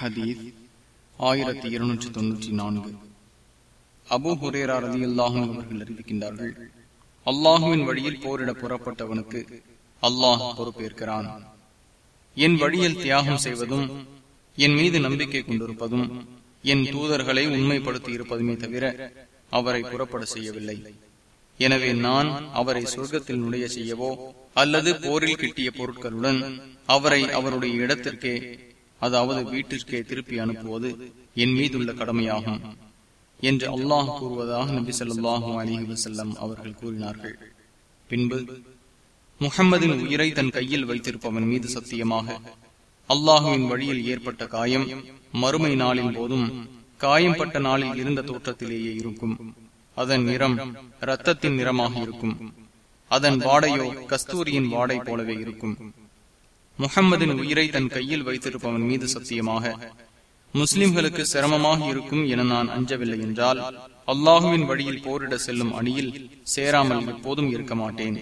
ஹதீஸ் ஆயிரத்தி இருநூற்றி தொன்னூற்றி நான்கு. அபு ஹுரேரா ரதி அல்லாஹும் அவர்கள் அறிவிக்கின்றார்கள் அல்லாஹுவின் வழியில் போரிட புறப்பட்டவனுக்கு அல்லாஹ் பொறுப்பேற்கிறான். என் வழியில் தியாகம் செய்வதும் என் மீது நம்பிக்கை கொண்டிருப்பதும் என் தூதர்களை உண்மைப்படுத்தி இருப்பதுமே தவிர அவரை புறப்பட செய்யவில்லை. எனவே நான் அவரை சொர்க்கத்தில் நுழைய செய்யவோ அல்லது போரில் கிட்டிய பொருட்களுடன் அவரை அவருடைய இடத்திற்கே அதாவது வீட்டிற்கே திருப்பி அனுப்புவது என் மீதுள்ள கடமையாகும் என்று அல்லாஹ் கூறுவதாக நபி சொல்லாஹும் அலிஹி வசல்லம் அவர்கள் கூறினார்கள். பின்பு முகம்மதின் உயிரை தன் கையில் வைத்திருப்பவன் மீது சத்தியமாக அல்லாஹுவின் வழியில் ஏற்பட்ட காயம் மறுமை நாளின் போதும் காயம்பட்ட நாளில் இருந்த தோற்றத்திலேயே இருக்கும். அதன் நிறம் இரத்தத்தின் நிறமாக இருக்கும். அதன் வாடையோ கஸ்தூரியின் வாடை போலவே இருக்கும். முகம்மதின் உயிரை தன் கையில் வைத்திருப்பவன் மீது சத்தியமாக. முஸ்லிம்களுக்கு சிரமமாக இருக்கும் என நான் அஞ்சவில்லை என்றால் அல்லாஹுவின் வழியில் போரிட செல்லும் அணியில் சேராமல் எப்போதும் இருக்க மாட்டேன்.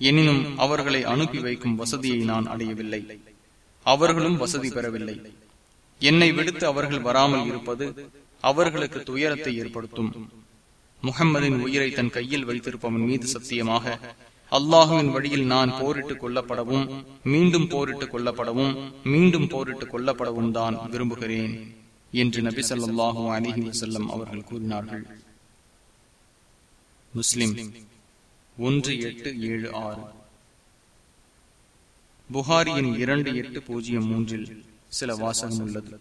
எனினும் அவர்களை அனுப்பி வைக்கும் வசதியை நான் அடையவில்லை. அவர்களும் வசதி பெறவில்லை. என்னை விடுத்து அவர்கள் வராமல் இருப்பது அவர்களுக்கு துயரத்தை ஏற்படுத்தும். முகம்மதின் உயிரை தன் கையில் வைத்திருப்பவன் மீது சத்தியமாக அல்லாஹுவின் வழியில் நான் போரிட்டுக் கொல்லப்படவும் மீண்டும் போரிட்டுக் கொல்லப்படவும் மீண்டும் போரிட்டுக் கொல்லப்படவும் தான் விரும்புகிறேன் என்று நபி சொல்லாஹு அலிஹி வசல்லம் அவர்கள் கூறினார்கள். முஸ்லிம் ஒன்று எட்டு ஏழு ஆறு. புகாரியின் இரண்டு எட்டு பூஜ்ஜியம் மூன்றில் சில வாசகம் உள்ளது.